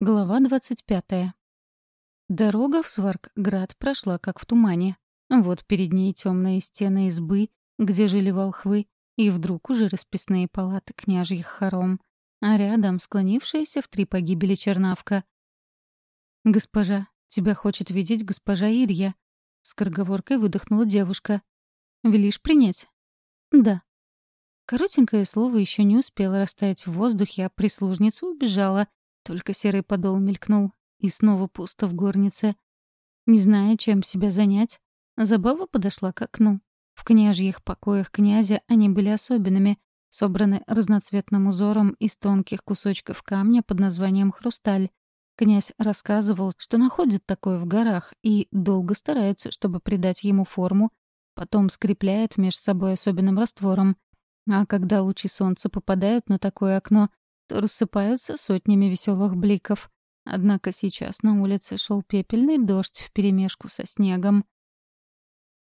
Глава двадцать пятая. Дорога в Сваркград прошла как в тумане. Вот перед ней темные стены избы, где жили волхвы, и вдруг уже расписные палаты княжьих хором, а рядом склонившаяся в три погибели чернавка. «Госпожа, тебя хочет видеть госпожа Ирья», — скороговоркой выдохнула девушка. «Велишь принять?» «Да». Коротенькое слово еще не успело растаять в воздухе, а прислужница убежала, только серый подол мелькнул, и снова пусто в горнице. Не зная, чем себя занять, Забава подошла к окну. В княжьих покоях князя они были особенными, собраны разноцветным узором из тонких кусочков камня под названием «хрусталь». Князь рассказывал, что находит такое в горах и долго стараются, чтобы придать ему форму, потом скрепляет между собой особенным раствором. А когда лучи солнца попадают на такое окно, то рассыпаются сотнями веселых бликов. Однако сейчас на улице шел пепельный дождь вперемешку со снегом.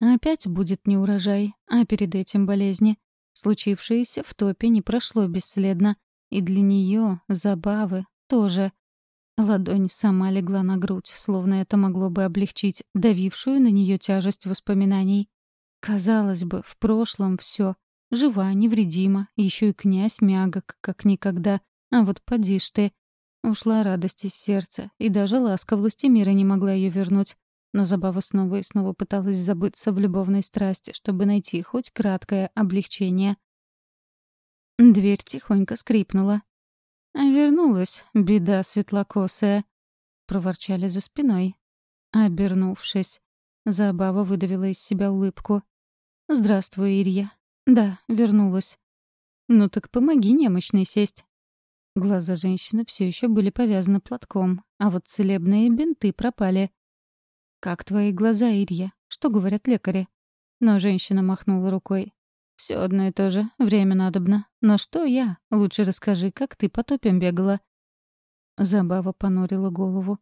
Опять будет неурожай, а перед этим болезни. Случившееся в топе не прошло бесследно. И для нее забавы тоже. Ладонь сама легла на грудь, словно это могло бы облегчить давившую на нее тяжесть воспоминаний. Казалось бы, в прошлом все Жива, невредима, еще и князь мягок, как никогда. А вот поди ж ты. Ушла радость из сердца, и даже ласка властемира не могла ее вернуть. Но Забава снова и снова пыталась забыться в любовной страсти, чтобы найти хоть краткое облегчение. Дверь тихонько скрипнула. «А вернулась, беда светлокосая», — проворчали за спиной. Обернувшись, Забава выдавила из себя улыбку. «Здравствуй, Ирья. «Да, вернулась». «Ну так помоги немощной сесть». Глаза женщины все еще были повязаны платком, а вот целебные бинты пропали. «Как твои глаза, Ирья? Что говорят лекари?» Но женщина махнула рукой. Все одно и то же, время надобно. Но что я? Лучше расскажи, как ты по топям бегала». Забава понурила голову.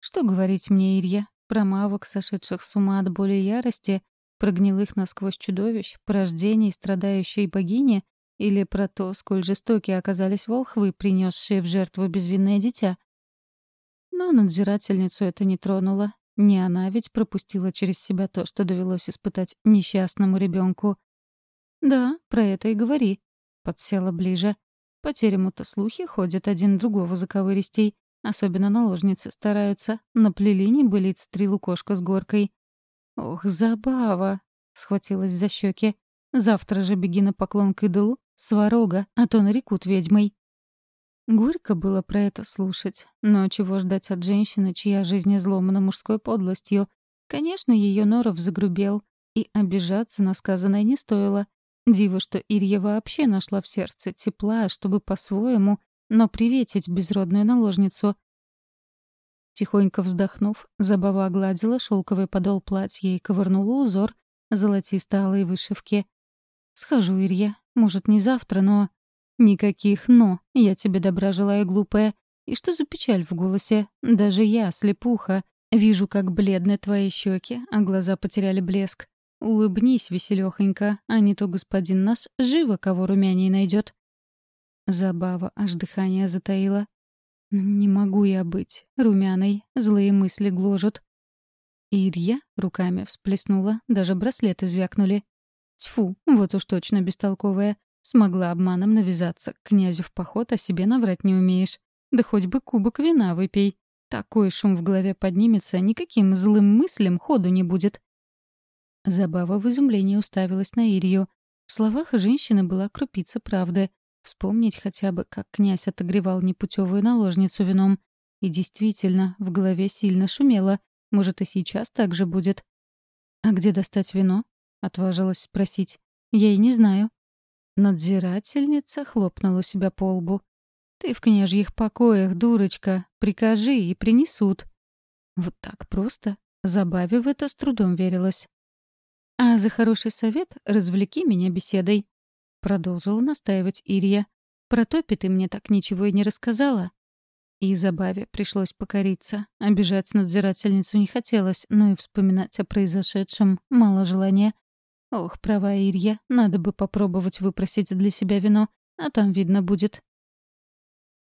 «Что говорить мне, Ирья? Про мавок, сошедших с ума от боли и ярости, про гнилых насквозь чудовищ, про рождение страдающей богини или про то, сколь жестоки оказались волхвы, принесшие в жертву безвинное дитя? Но надзирательницу это не тронуло. Не она ведь пропустила через себя то, что довелось испытать несчастному ребенку. «Да, про это и говори», — подсела ближе. По терему-то слухи ходят один другого заковыристей. Особенно наложницы стараются. Наплели небылиц три лукошка с горкой. «Ох, забава!» — схватилась за щеки. «Завтра же беги на поклон к идолу, сварога, а то нарекут ведьмой». Горько было про это слушать, но чего ждать от женщины, чья жизнь изломана мужской подлостью? Конечно, ее Норов загрубел, и обижаться на сказанное не стоило. Диво, что Ирья вообще нашла в сердце тепла, чтобы по-своему, но приветить безродную наложницу — Тихонько вздохнув, Забава огладила шелковый подол платья и ковырнула узор золотисто-алой вышивки. «Схожу, Ирья. Может, не завтра, но...» «Никаких «но». Я тебе добра желаю, глупая. И что за печаль в голосе? Даже я, слепуха, вижу, как бледны твои щеки, а глаза потеряли блеск. Улыбнись, веселёхонько, а не то господин нас живо кого румяней найдет. Забава аж дыхание затаила. Не могу я быть румяной, злые мысли гложут. Ирья руками всплеснула, даже браслеты звякнули. Тьфу, вот уж точно бестолковая. Смогла обманом навязаться к князю в поход, а себе наврать не умеешь. Да хоть бы кубок вина выпей. Такой шум в голове поднимется, никаким злым мыслям ходу не будет. Забава в изумлении уставилась на Ирью. В словах женщины была крупица правды. Вспомнить хотя бы, как князь отогревал непутевую наложницу вином. И действительно, в голове сильно шумело. Может, и сейчас так же будет. «А где достать вино?» — отважилась спросить. «Я и не знаю». Надзирательница хлопнула себя по лбу. «Ты в княжьих покоях, дурочка. Прикажи, и принесут». Вот так просто, забавив это, с трудом верилась. «А за хороший совет развлеки меня беседой», — продолжила настаивать Ирия. «Про топи ты мне так ничего и не рассказала». И Забаве пришлось покориться. Обижать надзирательницу не хотелось, но и вспоминать о произошедшем мало желания. Ох, права Ирья, надо бы попробовать выпросить для себя вино, а там видно будет.